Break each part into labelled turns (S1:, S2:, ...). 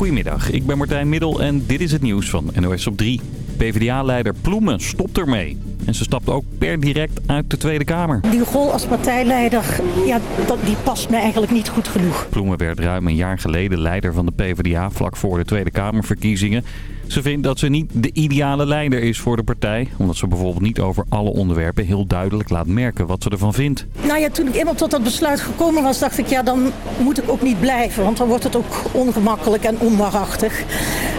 S1: Goedemiddag, ik ben Martijn Middel en dit is het nieuws van NOS op 3. PvdA-leider Ploemen stopt ermee. En ze stapt ook per direct uit de Tweede Kamer.
S2: Die rol als partijleider, ja, dat, die past me eigenlijk niet goed genoeg.
S1: Ploemen werd ruim een jaar geleden leider van de PvdA vlak voor de Tweede Kamerverkiezingen. Ze vindt dat ze niet de ideale leider is voor de partij. Omdat ze bijvoorbeeld niet over alle onderwerpen heel duidelijk laat merken wat ze ervan vindt.
S2: Nou ja, toen ik eenmaal tot dat besluit gekomen was, dacht ik ja, dan moet ik ook niet blijven. Want dan wordt het ook ongemakkelijk en onwaarachtig.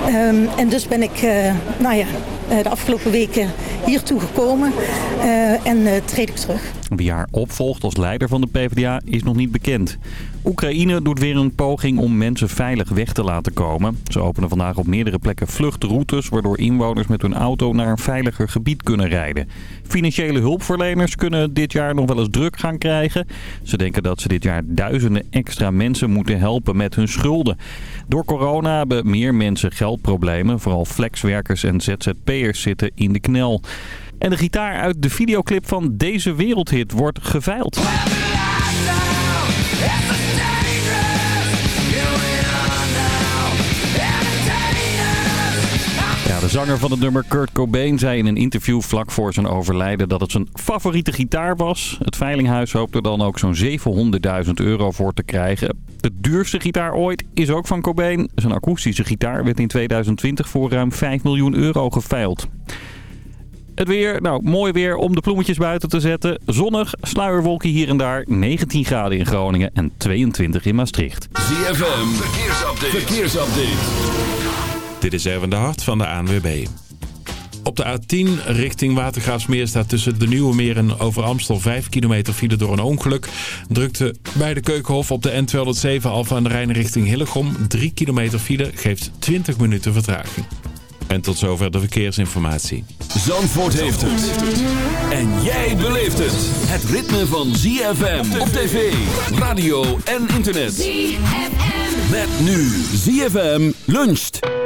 S2: Um, en dus ben ik, uh, nou ja, de afgelopen weken hiertoe gekomen uh, en uh, treed ik terug.
S1: Wie haar opvolgt als leider van de PvdA is nog niet bekend. Oekraïne doet weer een poging om mensen veilig weg te laten komen. Ze openen vandaag op meerdere plekken vluchtroutes... waardoor inwoners met hun auto naar een veiliger gebied kunnen rijden. Financiële hulpverleners kunnen dit jaar nog wel eens druk gaan krijgen. Ze denken dat ze dit jaar duizenden extra mensen moeten helpen met hun schulden. Door corona hebben meer mensen geldproblemen. Vooral flexwerkers en ZZP'ers zitten in de knel. En de gitaar uit de videoclip van deze wereldhit wordt geveild. De zanger van het nummer Kurt Cobain zei in een interview vlak voor zijn overlijden dat het zijn favoriete gitaar was. Het veilinghuis hoopt er dan ook zo'n 700.000 euro voor te krijgen. De duurste gitaar ooit is ook van Cobain. Zijn akoestische gitaar werd in 2020 voor ruim 5 miljoen euro geveild. Het weer, nou mooi weer om de bloemetjes buiten te zetten. Zonnig, sluierwolken hier en daar. 19 graden in Groningen en 22 in Maastricht.
S3: ZFM, verkeersupdate. verkeersupdate.
S4: Dit is Erwin de Hart van de ANWB. Op de A10 richting Watergraafsmeer staat tussen de Nieuwe Meer en Over Amstel 5 kilometer file door een ongeluk. Drukte bij de Keukenhof op de N207 Alfa aan de Rijn richting Hillegom. 3 kilometer file geeft 20 minuten vertraging. En tot zover de verkeersinformatie.
S3: Zandvoort heeft het. En jij beleeft het. Het ritme van ZFM op tv, radio en internet. ZFM. Met nu ZFM luncht.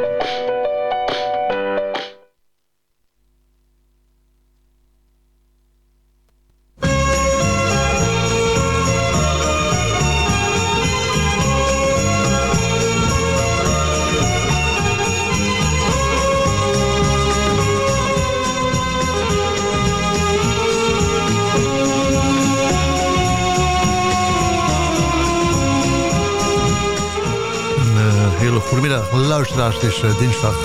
S5: Luisteraars, het is uh, dinsdag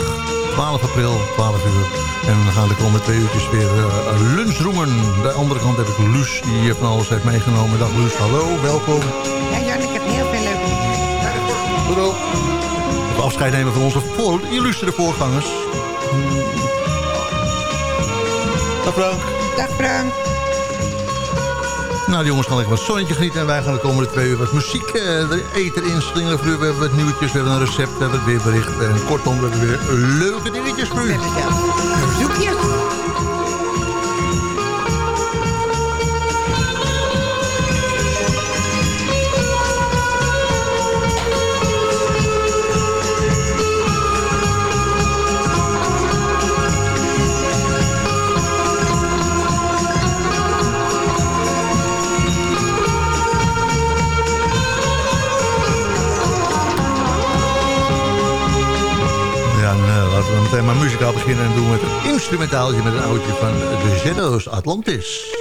S5: 12 april, 12 uur. En we gaan de komende twee uurtjes weer uh, lunchroemen. De andere kant heb ik Luus, die van alles heeft meegenomen. Dag Luus, hallo, welkom.
S6: Ja Jan, ik heb heel veel leuke dingen.
S5: Even afscheid nemen van onze voor, illustere voorgangers. Dag Frank.
S6: Dag Frank.
S5: Nou, jongens gaan lekker wat zonnetje genieten. En wij gaan de komende twee uur wat muziek uh, eten inslingeren. We hebben wat nieuwtjes, we hebben een recept, we hebben weer bericht. En kortom, we hebben weer leuke dingetjes voor u.
S6: Zoekjes.
S5: laten we meteen maar muzikaal beginnen en doen we het instrumentaaltje met een oudje van de Shadows Atlantis.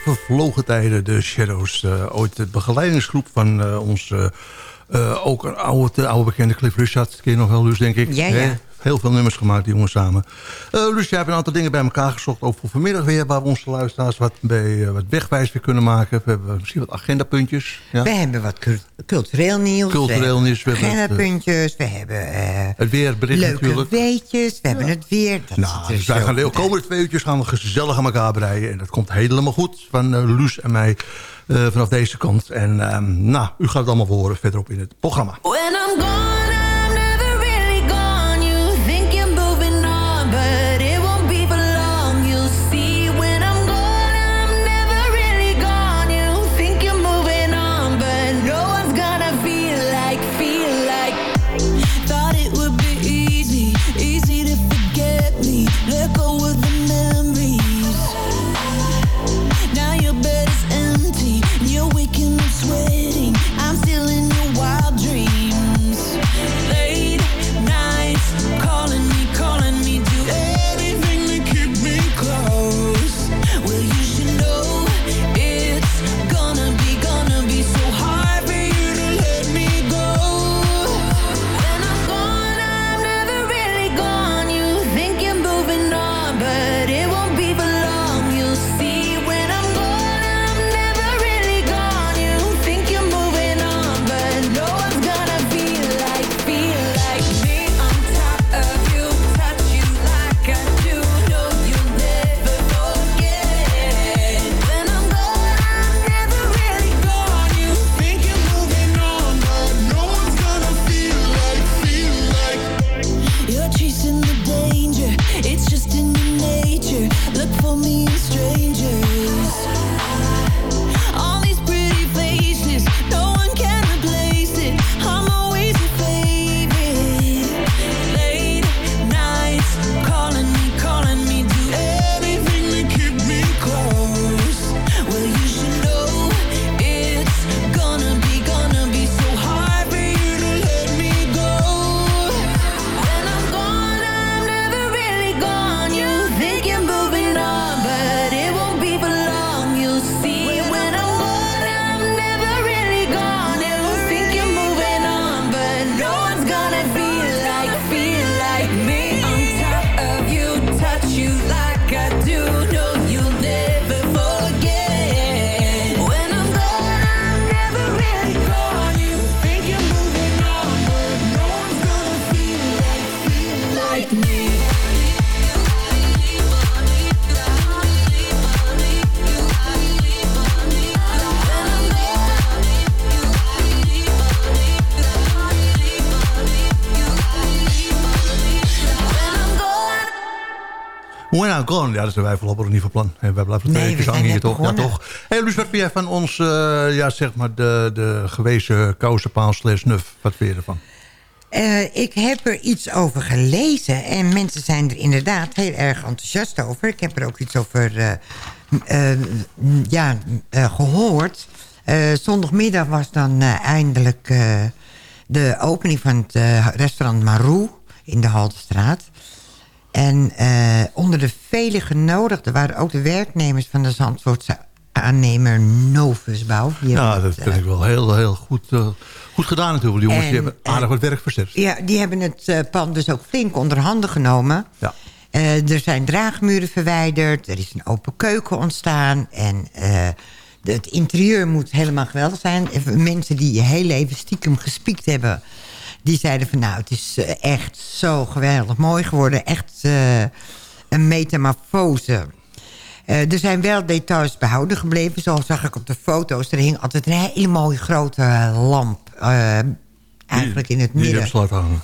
S5: Vervlogen tijden, de Shadows. eh, ooit de begeleidingsgroep van eh ons... eh, ook een oude, oude bekende Cliff Richard. Ken je nog wel, Luus, denk ik.
S6: Ja, ja.
S5: Heel veel nummers gemaakt, die jongens samen. Eh Luus, jij hebt een aantal dingen bij elkaar gezocht. Ook voor vanmiddag weer, waar we onze luisteraars wat, bij, eh, wat wegwijs weer kunnen maken. We hebben misschien wat agendapuntjes. Ja?
S6: We hebben wat cult- cultureel nieuws.
S5: Cultureel
S6: we
S5: nieuws, we hebben
S6: hebben
S5: het, eh,
S6: agendapuntjes. We hebben eh,
S5: Het weerbericht
S6: leuke
S5: natuurlijk.
S6: weetjes. We hebben het weer. Dat
S5: Nou,
S6: er
S5: dus wij gaan de komende twee uurtjes gaan we gezellig aan elkaar breien. En dat komt helemaal goed van Luus en mij eh, vanaf deze kant. En ehm, nou, u gaat het allemaal horen verderop in het programma.
S7: When I'm gone, Gone,
S5: ja, dat zijn wij voorlopig nog niet van plan. En wij blijven
S6: Nee,
S5: twee
S6: we
S5: hangen hier toch? Ja, toch? Hey, Luus, wat vind jij van ons, eh, ja, zeg maar, de, de gewezen kousenpaal slash nuf? Wat vind je ervan?
S6: Eh, ik heb er iets over gelezen en mensen zijn er inderdaad heel erg enthousiast over. Ik heb er ook iets over eh, ja, eh, gehoord. Eh, zondagmiddag was dan eindelijk de opening van het restaurant Marou in de Haltestraat. En eh, onder de vele genodigden waren ook de werknemers van de Zandvoortse aannemer Novusbouw. Hebben
S5: dat vind ik wel heel, heel goed, eh, goed gedaan natuurlijk. Die jongens
S6: En,
S5: die hebben aardig
S6: eh,
S5: wat werk verzet.
S6: Ja, die hebben het eh, pand dus ook flink onder handen genomen.
S5: Ja.
S6: Eh, er zijn draagmuren verwijderd. Er is een open keuken ontstaan. En eh, de- het interieur moet helemaal geweldig zijn. Mensen die heel even stiekem gespiekt hebben... die zeiden van nou, het is eh, echt zo geweldig mooi geworden. Echt eh, een metamorfose. Eh, er zijn wel details behouden gebleven. Zoals zag ik op de foto's. Er hing altijd een hele mooie grote lamp. eigenlijk in het
S5: Die
S6: midden.
S5: ze laten hangen.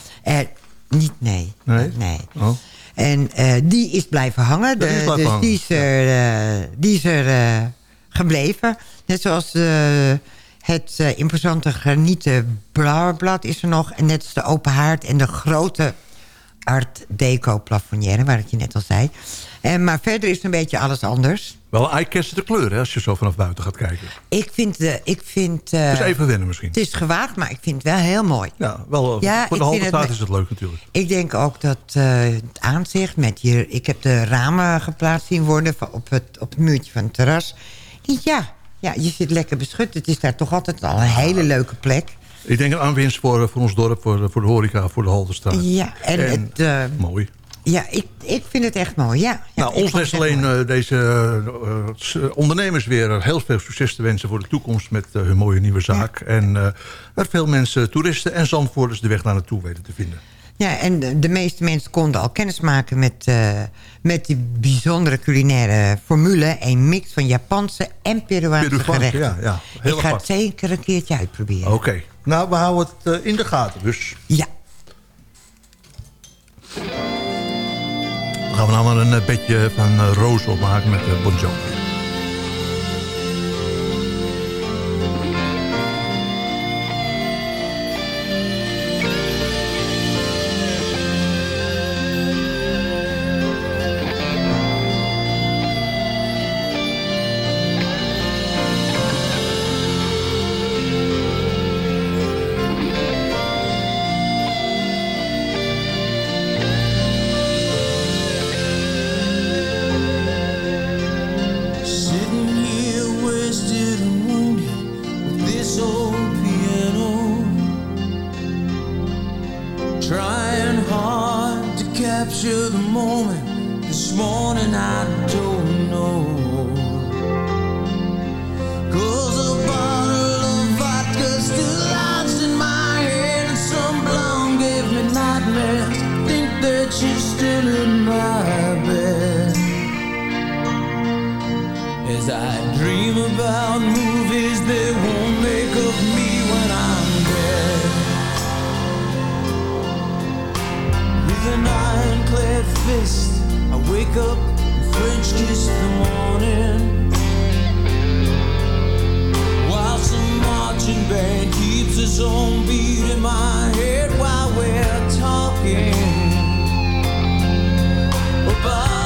S6: Niet, nee.
S5: Nee?
S6: nee.
S5: Oh.
S6: En die is blijven hangen.
S5: Is
S6: De-
S5: blijven
S6: dus
S5: hangen,
S6: die is er, die is er gebleven. Net zoals eh, het eh, imposante granieten blauwblad is er nog. En net als de open haard en de grote art deco plafonnière, waar ik je net al zei. En, maar verder is een beetje alles anders.
S5: Wel de kleur, hè, als je zo vanaf buiten gaat kijken.
S6: Ik vind... De, ik vind eh,
S5: Dus even wennen misschien.
S6: het is gewaagd, maar ik vind het wel heel mooi.
S5: Ja, wel, eh,
S6: Ja,
S5: voor de halve staat is het leuk natuurlijk.
S6: Ik denk ook dat eh, het aanzicht met hier... Ik heb de ramen geplaatst zien worden op het, op het muurtje van het terras. Ja, ja, je zit lekker beschut. Het is daar toch altijd al een hele leuke plek.
S5: Ik denk een aanwinst voor, voor ons dorp, voor, voor de horeca, voor de Halterstraat.
S6: Ja, en,
S5: En-
S6: het... eh,
S5: Mooi.
S6: ja, ik, ik vind het echt mooi, ja. ja
S5: nou, ons rest
S6: echt
S5: alleen eh, deze eh, ondernemers weer heel veel succes te wensen voor de toekomst met hun mooie nieuwe zaak. En dat veel mensen, toeristen en zandvoerders de weg naar naartoe weten te vinden.
S6: Ja, en de, de meeste mensen konden al kennis maken met, eh, met die bijzondere culinaire formule. Een mix van Japanse en Peruaanse gerechten.
S5: ja, ja. Heel
S6: ik ga
S5: apart.
S6: het zeker een keertje uitproberen.
S5: Oké, nou we houden het eh, in de gaten dus.
S6: Ja.
S5: Dan gaan we nou maar een eh, bedje van eh, roos opmaken met uh, Bon Jovi.
S8: She's still in my bed. As I dream about movies that won't make of me when I'm dead. With an ironclad fist, I wake up and French kiss the morning. While some marching band keeps its own beat in my head while we're talking 吧。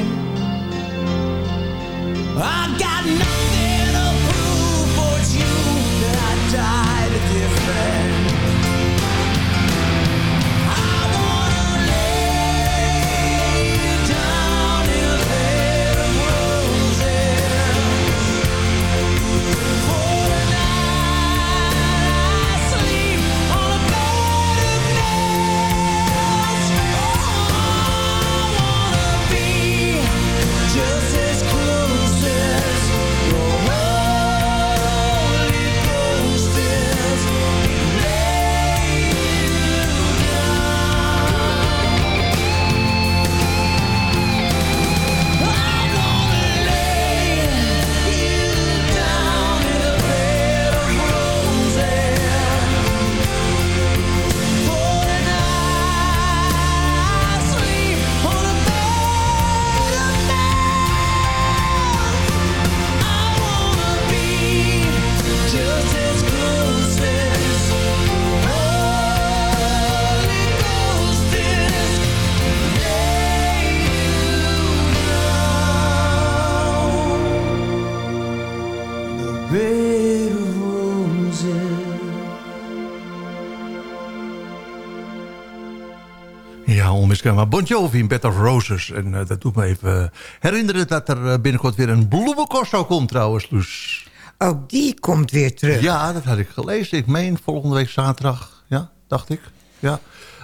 S5: Ja, onmiskenbaar. Bon Jovi in Bed of Roses. En eh, dat doet me even eh, herinneren dat er eh, binnenkort weer een bloemencorso komt trouwens, Loes.
S6: Ook die komt weer terug.
S5: Ja, dat had ik gelezen. Ik meen volgende week zaterdag. Ja, dacht ik. Ja.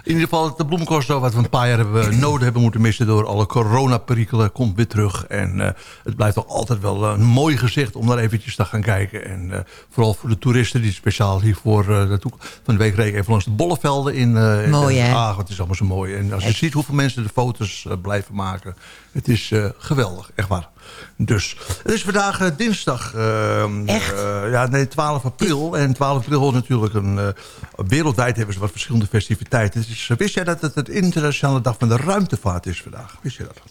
S5: In ieder geval, de bloemencorso wat we een paar jaar hebben nodig hebben moeten missen... door alle coronaperikelen, komt weer terug. En eh, het blijft toch altijd wel een mooi gezicht om daar eventjes te gaan kijken. En eh, vooral voor de toeristen die speciaal hiervoor uh, naartoe... Van de week reed even langs de Bollevelden in... eh, in
S6: Mooi?
S5: Haag. Het is allemaal zo mooi. En als je ziet hoeveel mensen de foto's eh, blijven maken... het is eh, geweldig, echt waar. Dus, het is vandaag eh, dinsdag. eh,
S6: Echt?
S5: eh, ja, nee, 12 april. En 12 april is natuurlijk een... eh, wereldwijd hebben ze wat verschillende festiviteiten. Is, wist jij dat het het internationale dag van de ruimtevaart is vandaag? Wist je dat?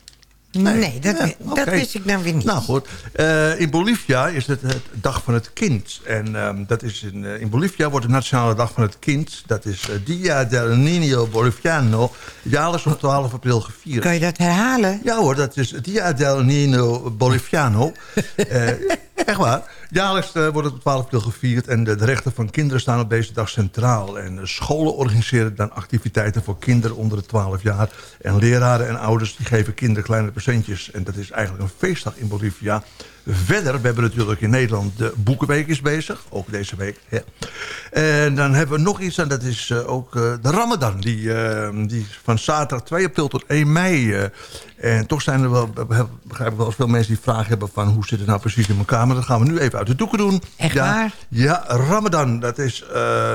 S6: Nee, dat,
S5: Ja,
S6: dat wist ik dan weer niet.
S5: Nou goed, eh, in Bolivia is het het dag van het kind. En ehm, dat is in, eh, in Bolivia wordt de nationale dag van het kind... dat is eh, Dia del Niño Boliviano... jaarlijks op 12 april gevierd.
S6: Kan je dat herhalen?
S5: Ja hoor, dat is Dia del Niño Boliviano. Echt waar. Jaarlijks eh, wordt het op 12 april gevierd... en de, de rechten van kinderen staan op deze dag centraal. En de scholen organiseren dan activiteiten voor kinderen onder de 12 jaar. En leraren en ouders die geven kinderen kleine presentjes. En dat is eigenlijk een feestdag in Bolivia. Verder, we hebben natuurlijk in Nederland de Boekenweek is bezig. Ook deze week. Ja. En dan hebben we nog iets, en dat is eh, ook eh, de Ramadan. Die, eh, die van zaterdag 2 april tot 1 mei. en toch zijn er wel, begrijp ik wel, veel mensen die vragen hebben van... hoe zit het nou precies in elkaar? Maar dat gaan we nu even uit de doeken doen.
S6: Echt
S5: ja,
S6: waar?
S5: Ja, Ramadan, dat is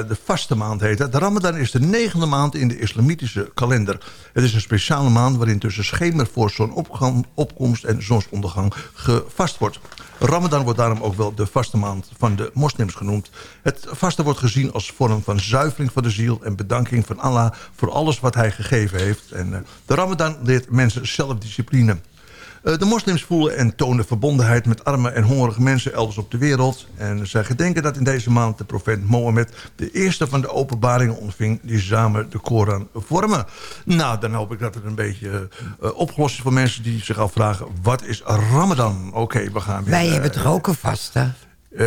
S5: de vaste maand heet dat. De Ramadan is de negende maand in de islamitische kalender. Het is een speciale maand waarin tussen schemer voor zonsopkomst en zonsondergang gevast wordt. Ramadan wordt daarom ook wel de vaste maand van de moslims genoemd. Het vaste wordt gezien als vorm van zuivering van de ziel... en bedanking van Allah voor alles wat hij gegeven heeft. En, eh, de Ramadan leert mensen zelfdiscipline. Eh, de moslims voelen en tonen verbondenheid met arme en hongerige mensen elders op de wereld. En zij gedenken dat in deze maand de profeet Mohammed de eerste van de openbaringen ontving die samen de Koran vormen. Nou, dan hoop ik dat het een beetje eh, opgelost is voor mensen die zich afvragen, wat is Ramadan? Oké, we gaan weer...
S6: Wij hebben toch ook een vaste?
S5: Eh,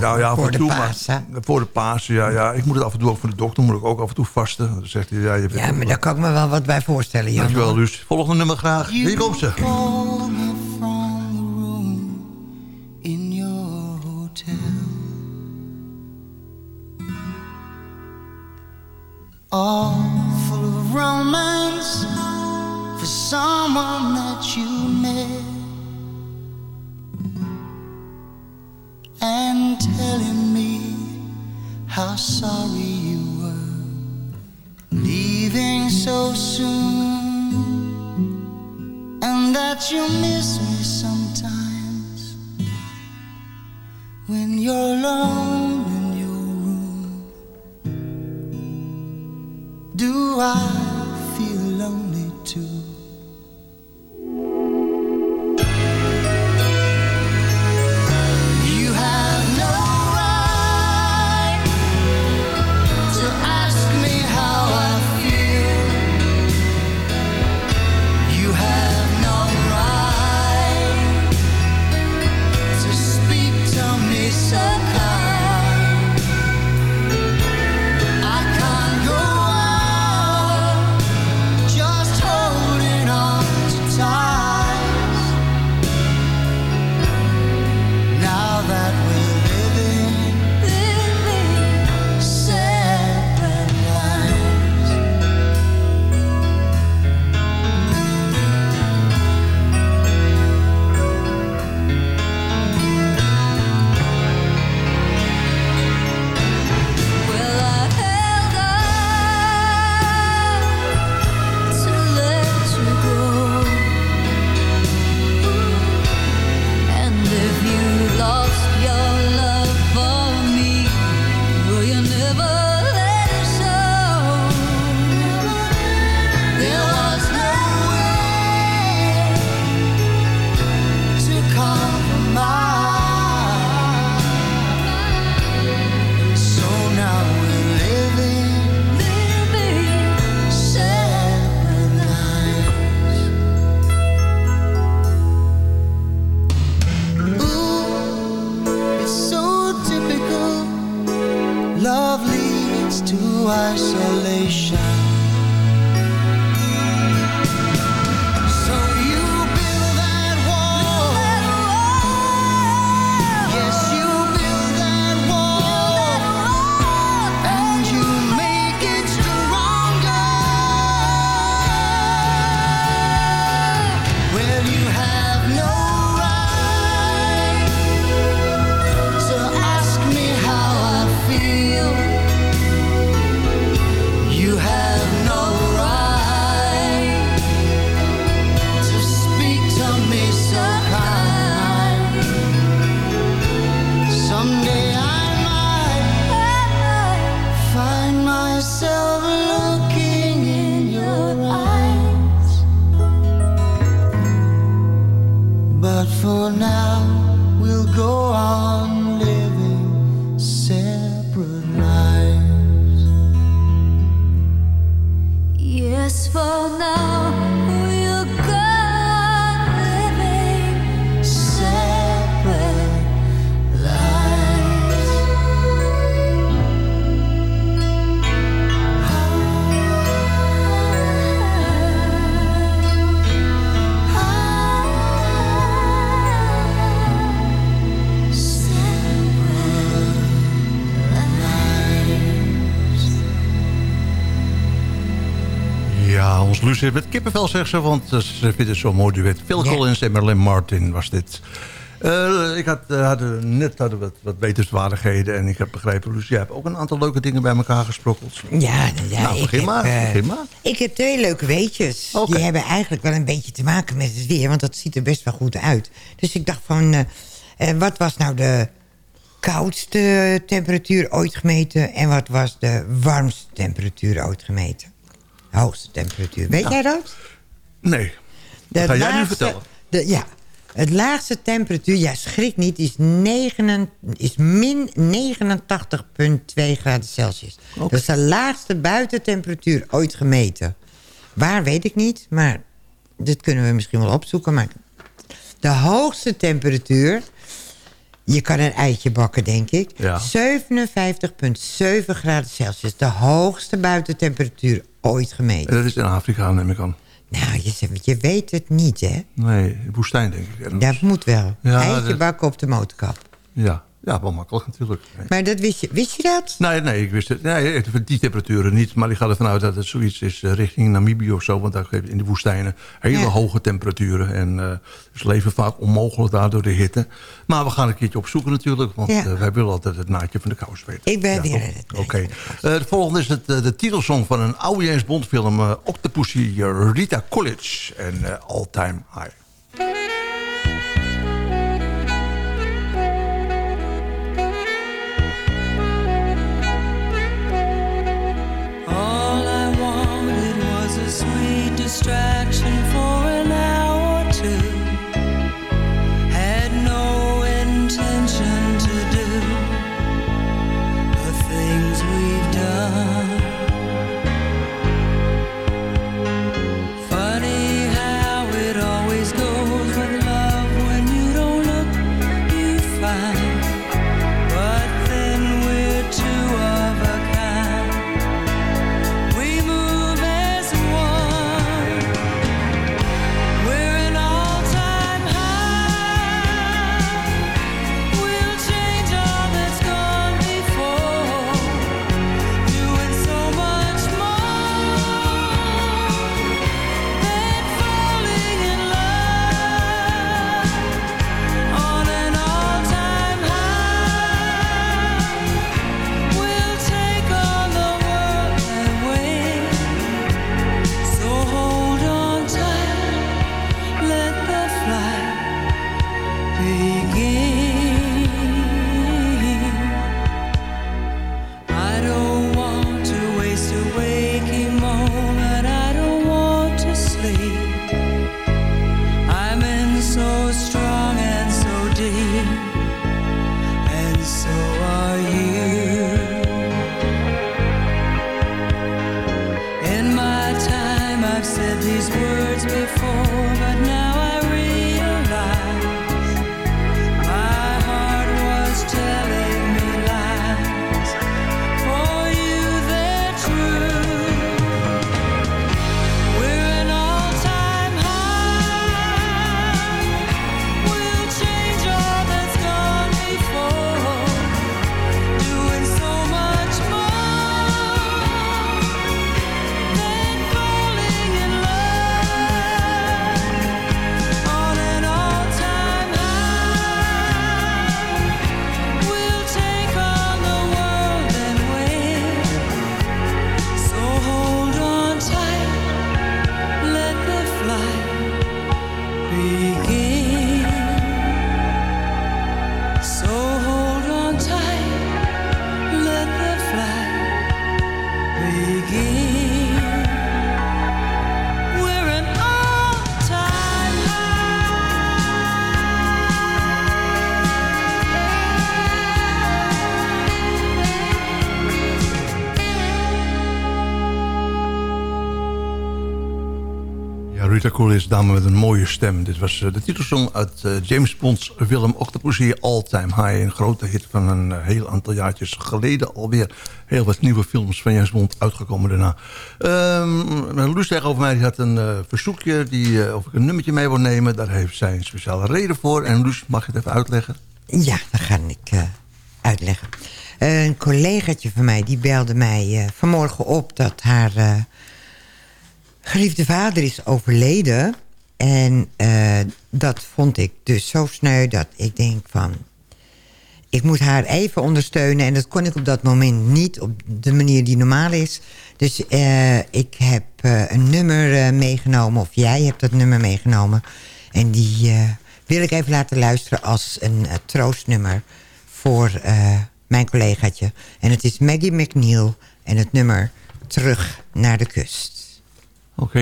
S5: nou ja, af
S6: Voor
S5: en
S6: de
S5: toe, maar-
S6: Pasen.
S5: voor de Pasen, ja, ja. Ik moet het af en toe ook voor de dokter, moet ik ook af en toe vasten. Dan zegt hij, ja, je
S6: Ja, maar daar kan ik me wel wat bij voorstellen, Jan.
S5: Dankjewel, Luus. Volgende nummer graag. Hier komt ze.
S8: All full of romance for someone that you met. and telling me how sorry you were. Leaving so soon and that you miss me sometimes. When you're alone in your room
S5: do I Heeft met kippenvel, zegt ze, want ze vindt het zo'n mooi duet. Phil
S6: Ja.
S5: Collins en Marilyn Martin was dit. Eh, ik had, eh, hadden, net hadden we wat, wat wetenswaardigheden en ik heb begrepen, jij hebt ook een aantal leuke dingen bij elkaar gesprokkeld.
S6: Ja, ja
S5: Nou,
S6: ik
S5: begin
S6: heb,
S5: maar,
S6: eh,
S5: begin maar.
S6: Ik heb twee leuke weetjes. Die hebben eigenlijk wel een beetje te maken met het weer. Want dat ziet er best wel goed uit. Dus ik dacht van... wat was nou de koudste temperatuur ooit gemeten... en wat was de warmste temperatuur ooit gemeten? Hoogste temperatuur. Weet jij dat?
S5: Nee,
S6: De
S5: dat ga jij nu vertellen.
S6: De, ja, het laagste temperatuur, ja schrik niet, is, 9, is min 89,2 graden Celsius. Dat is de laagste buitentemperatuur ooit gemeten. Waar weet ik niet, maar dit kunnen we misschien wel opzoeken. Maar de hoogste temperatuur, je kan een eitje bakken denk ik.
S5: Ja.
S6: 57,7 graden Celsius. De hoogste buitentemperatuur ooit gemeten.
S5: En dat is in Afrika, neem ik aan.
S6: Nou, je, weet het niet, hè?
S5: Nee, woestijn denk ik. ergens.
S6: Dat moet wel.
S5: Ja,
S6: Eitje
S5: dat-
S6: bakken op de motorkap.
S5: Ja, ja wel makkelijk natuurlijk. Nee.
S6: Maar dat wist je, wist je dat?
S5: Nee, nee, ik wist het. Nee, die temperaturen niet. Maar ik ga ervan uit dat het zoiets is eh, richting Namibië of zo. Want daar in de woestijnen hele
S6: Ja.
S5: hoge temperaturen. En eh is leven vaak onmogelijk daar door de hitte. Maar we gaan een keertje opzoeken natuurlijk. Want
S6: Ja.
S5: eh, wij willen altijd het naadje van de kous weten.
S6: Ik ben
S5: Ja,
S6: weer
S5: Oké.
S6: de.
S5: Eh, volgende is het, eh, de titelsong van een oude James Bond film. eh, Octopussy eh, Rita College en eh, All Time High.
S7: Distraction
S5: dame met een mooie stem. Dit was eh, de titelsong uit eh, James Bond's film Octopussy All Time High. Een grote hit van een eh, heel aantal jaartjes geleden alweer. Heel wat nieuwe films van James Bond uitgekomen daarna. Um, Loes tegenover mij die had een verzoekje die, of ik een nummertje mee wil nemen. Daar heeft zij een speciale reden voor. En Loes, mag je het even uitleggen?
S6: Ja, dat ga ik uitleggen. Een collegaatje van mij die belde mij vanmorgen op... dat haar geliefde vader is overleden. En eh, dat vond ik dus zo sneu dat ik denk van... ik moet haar even ondersteunen. En dat kon ik op dat moment niet op de manier die normaal is. Dus eh, ik heb eh, een nummer meegenomen, of jij hebt dat nummer meegenomen. En die wil ik even laten luisteren als een troostnummer voor mijn collegaatje. En het is Maggie McNeil en het nummer Terug naar de kust.
S5: Oké.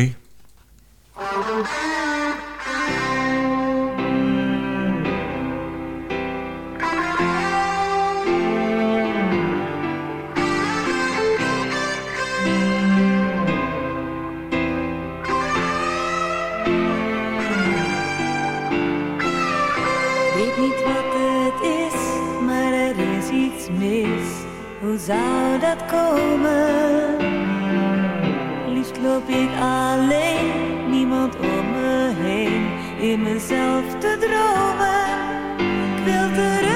S7: Weet niet wat het is, maar er is iets mis. Hoe zou dat komen? Loop ik alleen, niemand om me heen, in mezelf te dromen. Ik wil terug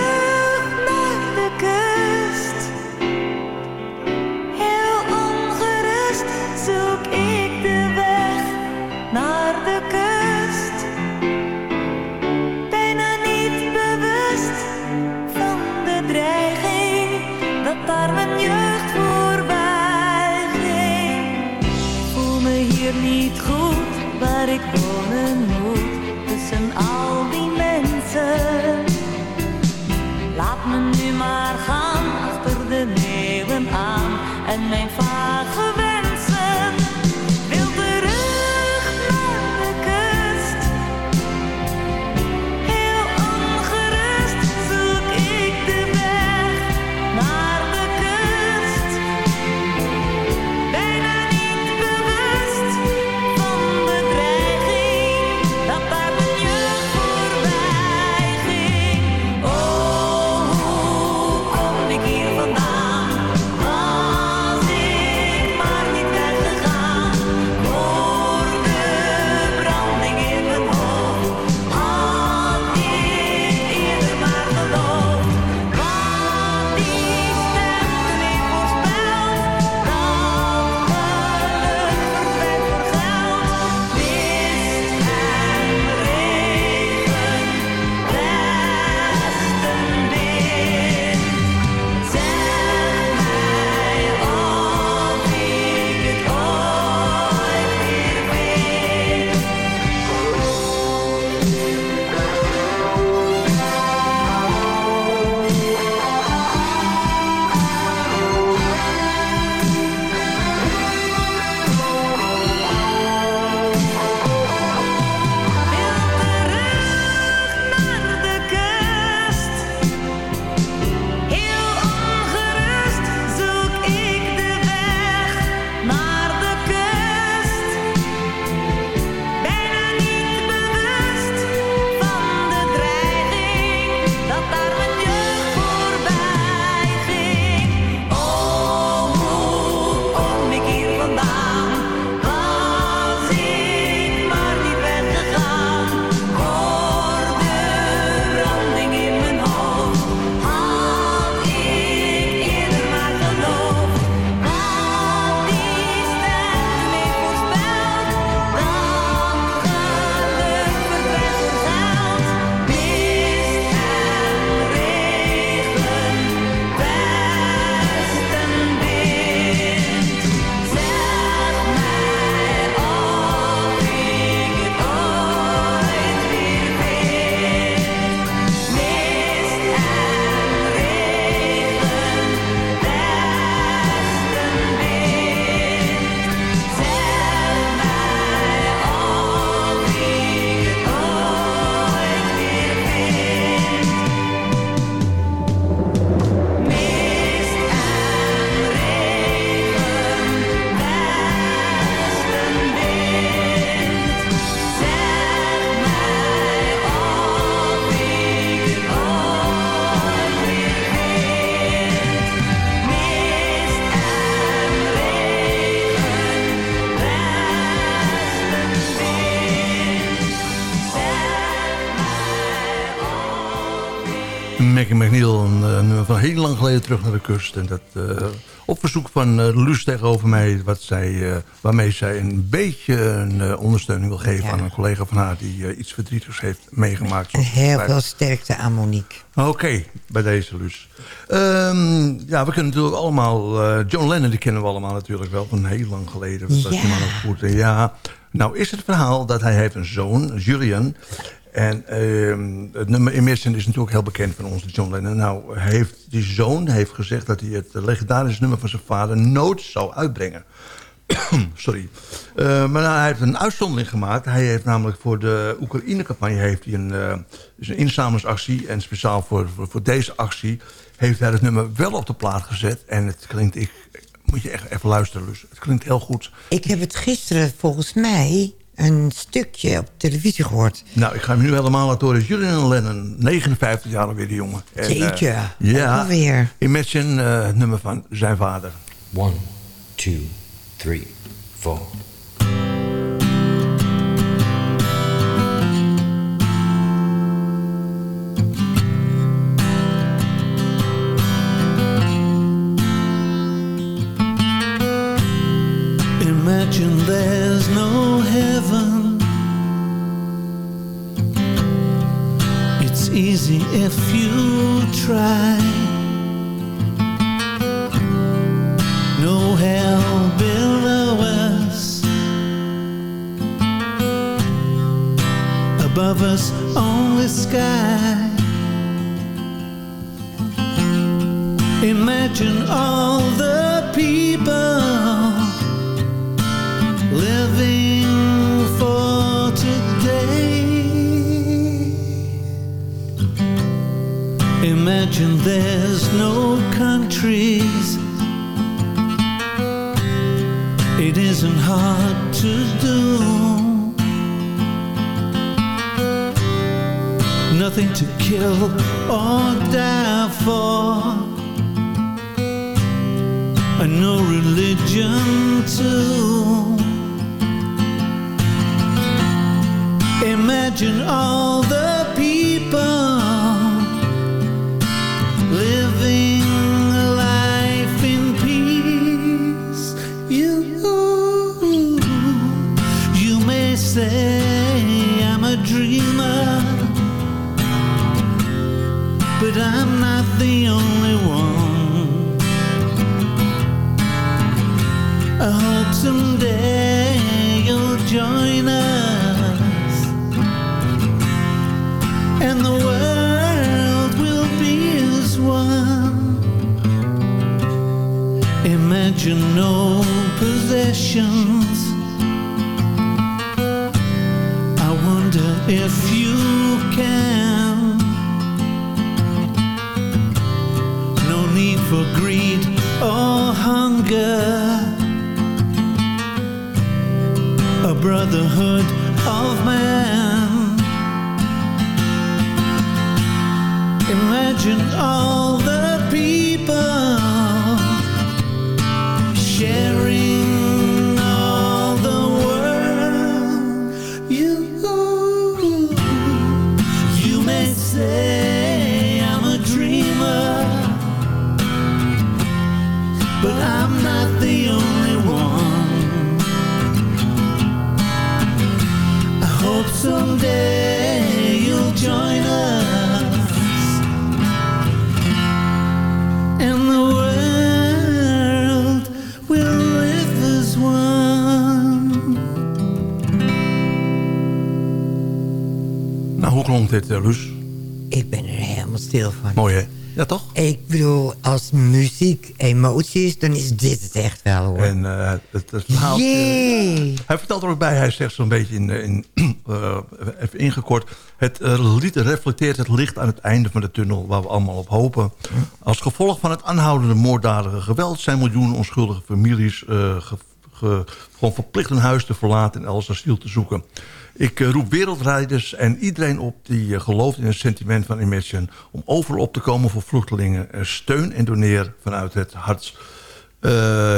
S7: maar gaan achter de leeuwen aan. En mijn
S5: lang geleden terug naar de kust. En dat eh, op verzoek van uh, Luus tegenover mij, wat zij, eh, waarmee zij een beetje een ondersteuning wil geven
S6: Ja.
S5: aan een collega van haar die iets verdrietigs heeft meegemaakt.
S6: Heel veel sterkte aan Monique.
S5: Oké, bij deze Luus. Ehm, ja, we kunnen natuurlijk allemaal... John Lennon, die kennen we allemaal natuurlijk wel van heel lang geleden. Dat
S6: Ja.
S5: die man ook goed. Ja, nou is het verhaal dat hij heeft een zoon, Julian... En ehm, het nummer Imagine is natuurlijk heel bekend van ons, John Lennon. Nou, heeft die zoon heeft gezegd dat hij het legendarische nummer van zijn vader nooit zou uitbrengen. Sorry. Eh, maar nou, hij heeft een uitzondering gemaakt. Hij heeft namelijk voor de Oekraïne-campagne heeft hij een, dus een inzamelingsactie. En speciaal voor, voor, voor deze actie heeft hij het nummer wel op de plaat gezet. En het klinkt, ik, moet je echt even luisteren, Lus. Het klinkt heel goed.
S6: Ik heb het gisteren volgens mij een stukje op televisie gehoord.
S5: Nou, ik ga hem nu helemaal laten horen. Julian Lennon, 59 jaar alweer de jongen. En, eh,
S6: Jeetje,
S5: ja,
S6: alweer.
S5: Imagine, eh, het nummer van zijn vader.
S9: One, two, three, four.
S10: Try. Kill or die for. And no religion too. Imagine all possessions. I wonder if you can. No need for greed or hunger. A brotherhood of man. Imagine all the people
S5: dit, eh, Luus?
S6: Ik ben er helemaal stil van.
S5: Mooi, hè? Ja, toch?
S6: Ik bedoel, als muziek emotie is, dan is dit het echt wel hoor.
S5: En eh, het, het verhaal...
S6: Jee.
S5: Hij vertelt er ook bij, hij zegt zo'n beetje in, in, eh, even ingekort... het lied reflecteert het licht aan het einde van de tunnel waar we allemaal op hopen. Als gevolg van het aanhoudende moorddadige geweld... zijn miljoenen onschuldige families eh, ge- ge- gewoon verplicht hun huis te verlaten... en elders asiel te zoeken. Ik eh, roep wereldrijders en iedereen op die eh, gelooft in het sentiment van Imagine... om overal op te komen voor vluchtelingen. Eh, steun en doneer vanuit het hart... Eh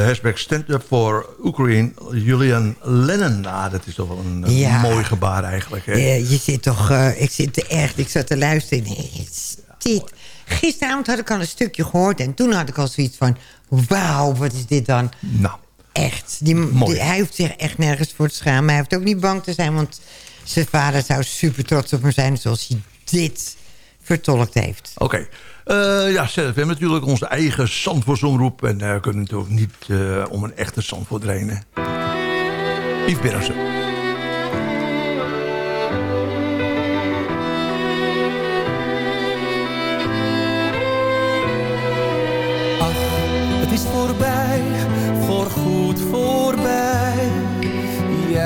S5: hashtag Stand Up for Ukraine, Julian Lennon. Nou, dat is toch wel een,
S6: Ja.
S5: mooi gebaar eigenlijk. Hè?
S6: Ja, je zit toch, ik zit er echt, ik zat te luisteren. Nee, dit. Gisteravond had ik al een stukje gehoord. En toen had ik al zoiets van... Wauw, wat is dit dan?
S5: Nou,
S6: Echt. Die,
S5: Mooi.
S6: die- hij hoeft zich echt nergens voor te schamen. Hij hoeft ook niet bang te zijn. Want zijn vader zou super trots op hem zijn... zoals hij dit vertolkt heeft.
S5: oké. Eh, ja, ZFM natuurlijk onze eigen Zandvoortsomroep. En daar kunnen we natuurlijk niet eh, om een echte Zandvoort heen. Yves Berendsen.
S8: Ach, het is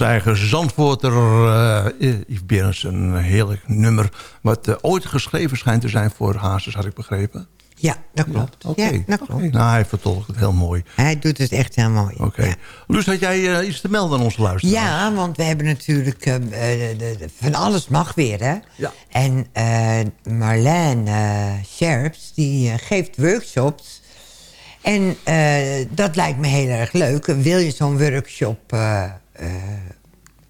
S5: Onze eigen Zandvoorter eh Yves Berendsen. Een heerlijk nummer. Wat eh, ooit geschreven schijnt te zijn voor Hazes, had ik begrepen.
S6: Ja, dat klopt.
S5: Oké,
S6: Ja, dat klopt.
S5: nou, hij vertolkt het heel mooi.
S6: Hij doet het echt heel mooi.
S5: Oké.
S6: Ja.
S5: Luus, had jij eh, iets te melden aan onze luisteraars?
S6: Ja, want we hebben natuurlijk eh, de- de- de- van alles mag weer, hè?
S5: Ja.
S6: En eh Marlene eh, Scherps, die eh, geeft workshops. En eh, dat lijkt me heel erg leuk. Wil je zo'n workshop eh, eh,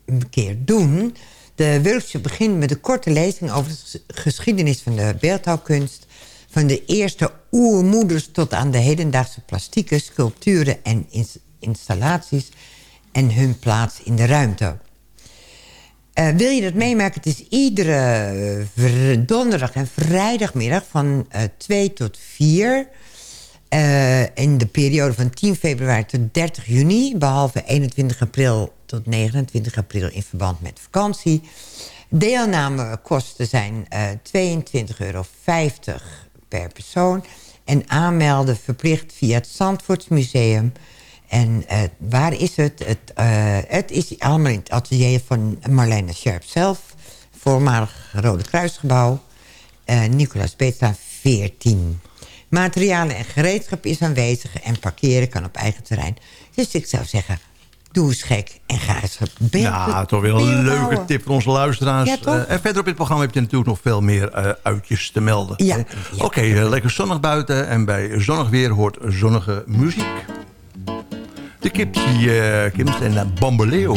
S6: een keer doen? De workshop begint met een korte lezing over de ges- geschiedenis van de beeldhouwkunst. Van de eerste oermoeders tot aan de hedendaagse plastieken, sculpturen en ins- installaties. En hun plaats in de ruimte. Eh, wil je dat meemaken? Het is iedere eh, donderdag en vrijdagmiddag van eh 2 tot 4. Eh, in de periode van 10 februari tot 30 juni. Behalve 21 april tot 29 april in verband met vakantie. Deelnamekosten zijn eh 22,50 euro per persoon. En aanmelden verplicht via het Zandvoortsmuseum. En eh, waar is het? Het, het is allemaal in het atelier van Marlene Scherp zelf. Voormalig Rode Kruisgebouw. eh Nicolaas Beetstra 14. Materialen en gereedschap is aanwezig en parkeren kan op eigen terrein. Dus ik zou zeggen, doe eens gek en ga eens beeld
S5: Ja, toch weer een leuke tip voor onze luisteraars.
S6: Ja?
S5: Eh, en verder op dit programma heb je natuurlijk nog veel meer eh, uitjes te melden.
S6: Ja. Ja.
S5: Oké, eh, lekker zonnig buiten. En bij zonnig weer hoort zonnige muziek. De Kips, die, eh, Kims en Bamboleo.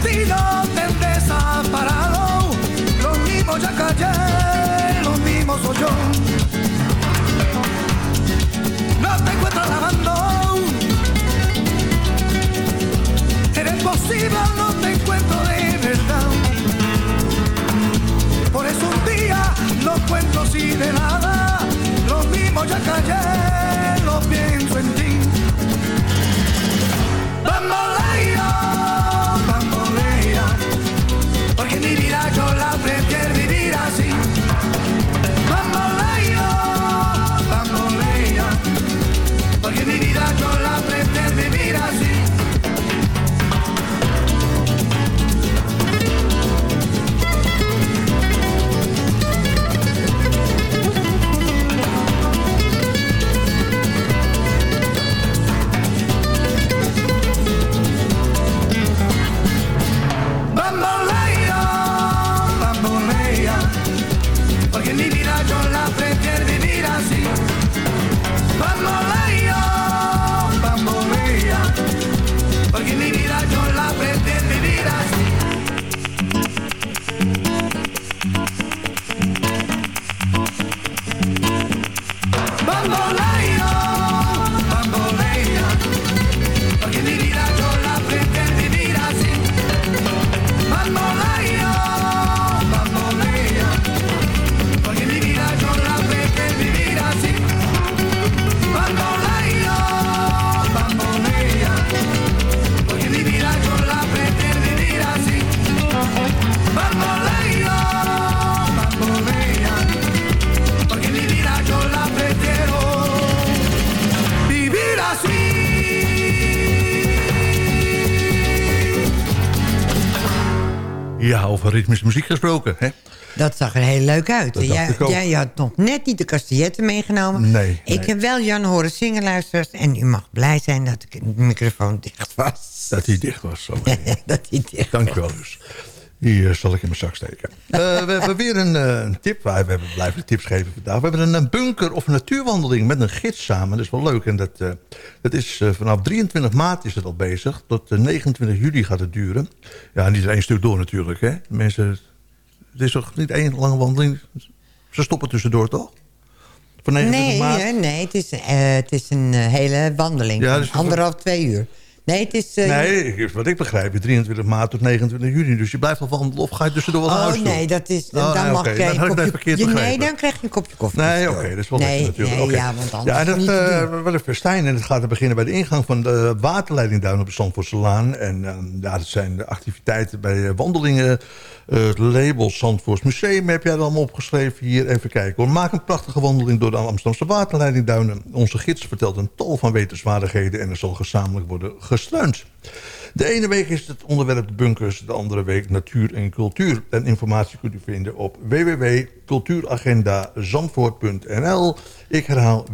S11: El destino te desaparado. Lo mismo ya callé, lo mismo soy yo. No te encuentro lavando. Eres posible,
S5: Muziek gesproken. Hè?
S6: Dat zag er heel leuk uit. Jij, jij had nog net niet de castilletten meegenomen.
S5: Nee,
S6: Ik
S5: nee.
S6: heb wel Jan horen zingen, luisteraars. En u mag blij zijn dat ik de microfoon dicht was.
S5: Dat hij dicht was. Zo.
S6: dat hij dicht
S5: Dankjewel dus. Die eh, zal ik in mijn zak steken. Eh, we hebben weer een, eh, tip. We hebben blijven tips geven vandaag. We hebben een, een bunker of natuurwandeling met een gids samen. Dat is wel leuk. En dat, eh, dat is vanaf 23 maart is het al bezig. Tot eh, 29 juli gaat het duren. Ja, niet één stuk door natuurlijk. Hè. Mensen, het is toch niet één lange wandeling? Ze stoppen tussendoor toch? Voor 29
S6: Nee,
S5: maart?
S6: nee het, is, eh, het is een hele wandeling.
S5: Ja,
S6: van
S5: dus-
S6: anderhalf, twee uur. Nee, het is... eh,
S5: Nee, wat ik begrijp, 23 maart tot 29 juni. Dus je blijft al wandelen of ga je tussendoor wel naar
S6: Oh
S5: huis toe?
S6: nee, dat is, dan,
S5: Oh,
S6: dan mag
S5: oké,
S6: je
S5: dan
S6: een kopje... nee, dan krijg je een kopje koffie.
S5: Nee, oké, dat is wel
S6: nee,
S5: lekker natuurlijk.
S6: Nee, ja, want anders
S5: ja,
S6: is
S5: dat
S6: niet te
S5: wel een festijn. En het gaat beginnen bij de ingang van de waterleiding Duin op de Zandvoortse Laan. En ehm, ja, dat zijn de activiteiten bij eh, wandelingen. Het label Zandvoorts Museum heb jij allemaal opgeschreven. Hier even kijken hoor. Maak een prachtige wandeling door de Amsterdamse waterleiding Duinen. Onze gids vertelt een tal van wetenswaardigheden en er zal gezamenlijk worden gestreund. De ene week is het onderwerp de bunkers, de andere week natuur en cultuur. En informatie kunt u vinden op www.cultuuragendazandvoort.nl. Ik herhaal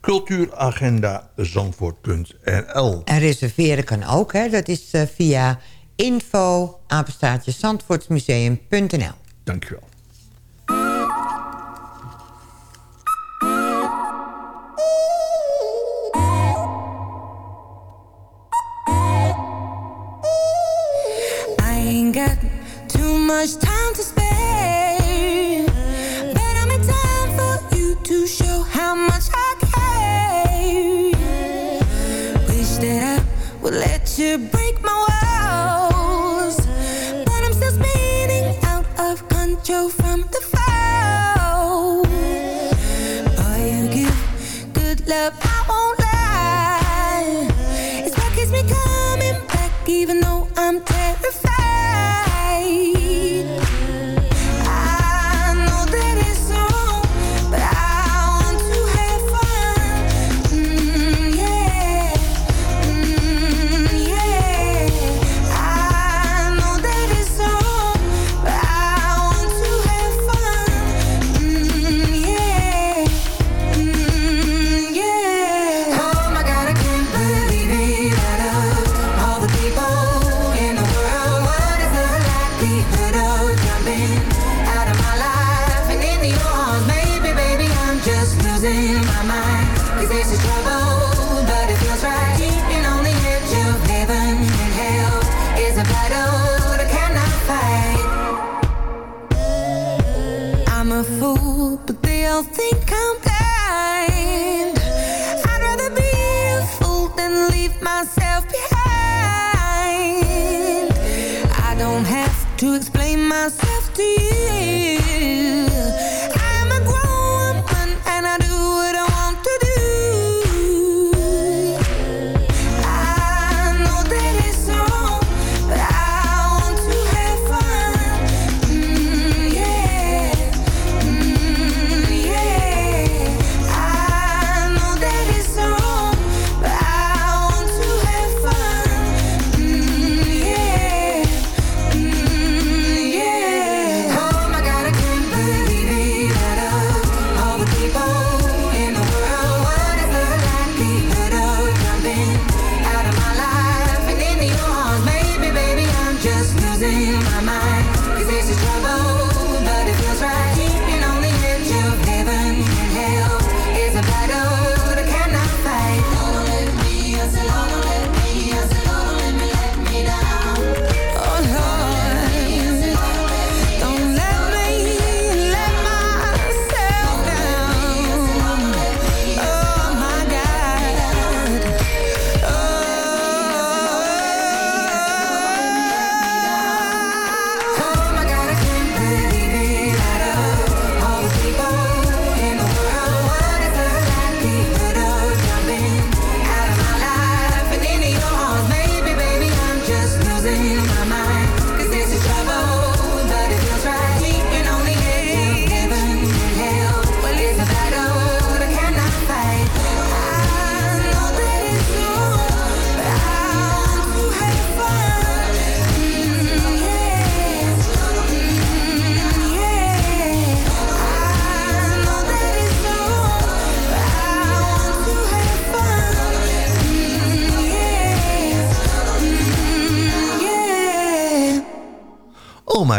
S5: cultuuragenda zandvoort.nl.
S6: En reserveren kan ook, hè. Dat is eh, via info.
S5: Dankjewel.
S12: Got too much time to spare, but I'm in time for you to show how much I care. Wish that I would let you control from the. Boy, you give good love, I won't lie. It's what keeps me coming back, even though I'm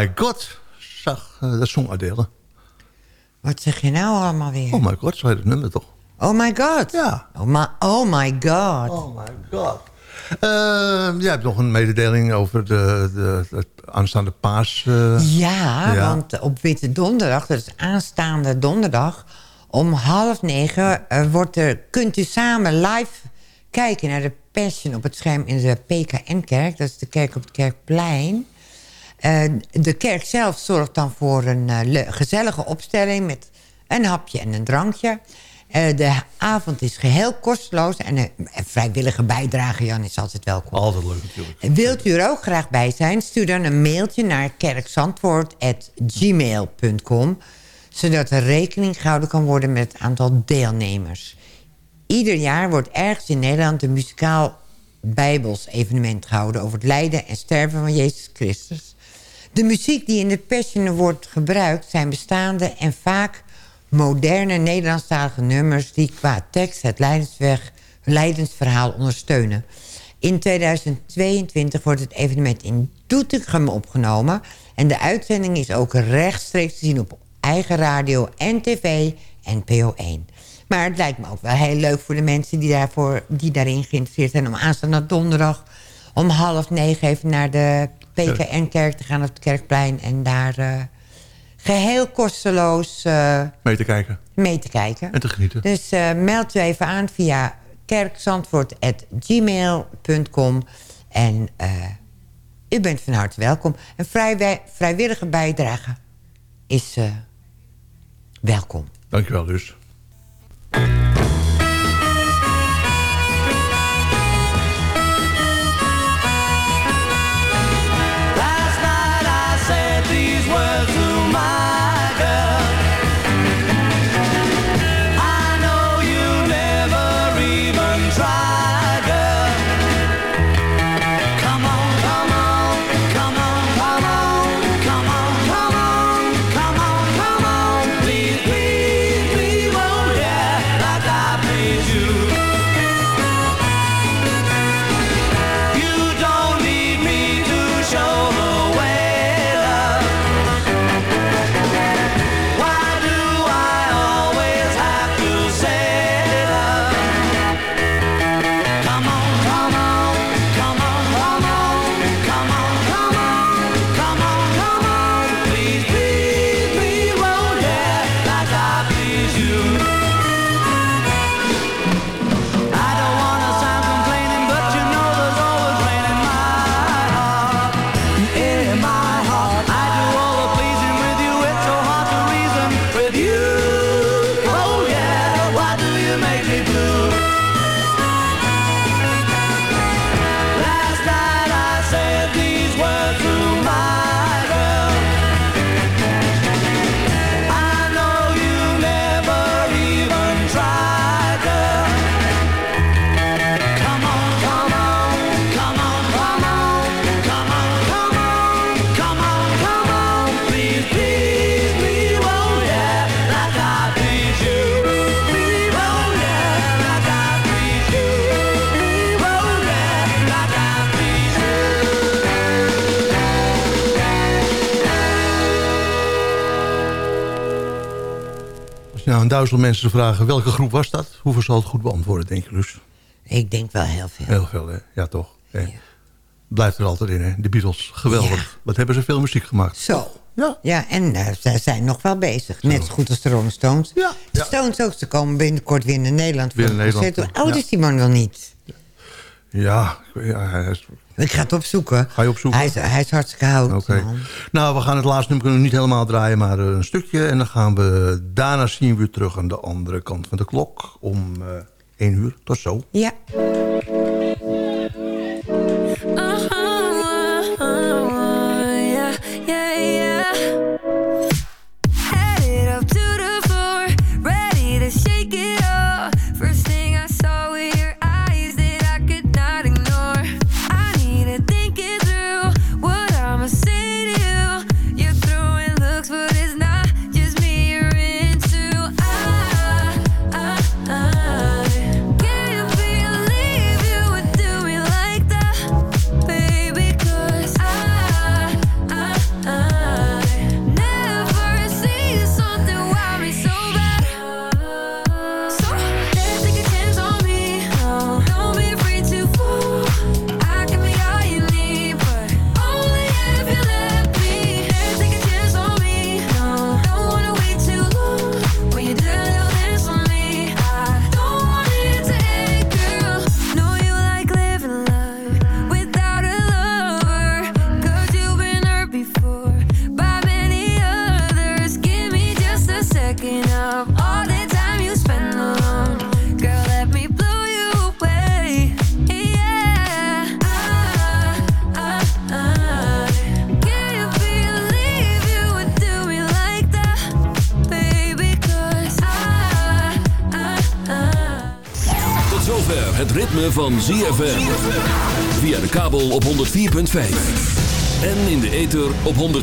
S12: my god,
S5: zag, eh, dat zong Adele.
S6: Wat zeg je nou allemaal weer?
S5: Oh my god, zo heet het nummer toch?
S6: Oh my god.
S5: Ja.
S6: Oh my, oh my god.
S5: Oh my god. Eh, jij hebt nog een mededeling over de, de, het aanstaande paas. eh,
S6: Ja,
S5: Ja.
S6: want op Witte Donderdag, dat is aanstaande donderdag... om half negen eh, wordt er, kunt u samen live kijken naar de Passion op het scherm in de PKN-kerk. Dat is de kerk op het Kerkplein. Eh, de kerk zelf zorgt dan voor een eh, gezellige opstelling... met een hapje en een drankje. Eh, de avond is geheel kosteloos en een vrijwillige bijdrage, Jan, is altijd welkom.
S5: Altijd leuk natuurlijk.
S6: Wilt u er ook graag bij zijn? Stuur dan een mailtje naar kerkzandvoort.gmail.com... zodat er rekening gehouden kan worden met het aantal deelnemers. Ieder jaar wordt ergens in Nederland een muzikaal bijbels evenement gehouden... over het lijden en sterven van Jezus Christus. De muziek die in de Passion wordt gebruikt... zijn bestaande en vaak
S7: moderne Nederlandstalige nummers... die qua tekst het Leidensweg, Leidensverhaal ondersteunen. In 2022 wordt het evenement in Doetinchem opgenomen... en de uitzending is ook rechtstreeks te zien op eigen radio en tv NPO 1. Maar het lijkt me ook wel heel leuk voor de mensen die, daarvoor, die daarin geïnteresseerd zijn... om aanstaande donderdag om half negen even naar de PKN-kerk te gaan op het Kerkplein... en daar eh, geheel kosteloos eh,
S8: Mee te kijken
S7: mee te kijken.
S8: en te genieten.
S7: Dus eh, meld u even aan via kerkzandvoort.gmail.com. En u bent van harte welkom. Een vrij, vrijwillige bijdrage is welkom.
S8: Dankjewel dus. Duizend mensen vragen welke groep was dat... hoeveel zal het goed beantwoorden, denk je, Luus?
S7: Ik denk wel heel veel.
S8: Heel veel, hè? Ja, toch? Hè? Blijft er altijd in, hè? De Beatles, geweldig. Wat hebben ze veel muziek gemaakt.
S7: Zo.
S8: Ja.
S7: Ja, en eh, zij zijn nog wel bezig. Net zo goed als de Rolling Stones.
S8: Ja.
S7: De Stones ook, ze komen binnenkort weer naar Nederland.
S8: Weer naar. Nederland,
S7: oud
S8: ja.
S7: is die man wel niet?
S8: Ja, ja hij is-
S7: Ik ga het opzoeken.
S8: Ga je opzoeken?
S7: Hij is, hij is hartstikke oud.
S8: Oké.
S7: man.
S8: Nou, we gaan het laatste nummer nog niet helemaal draaien, maar eh, een stukje. En dan gaan we daarna zien we weer terug aan de andere kant van de klok. Om eh 1 uur. Tot zo.
S7: Ja.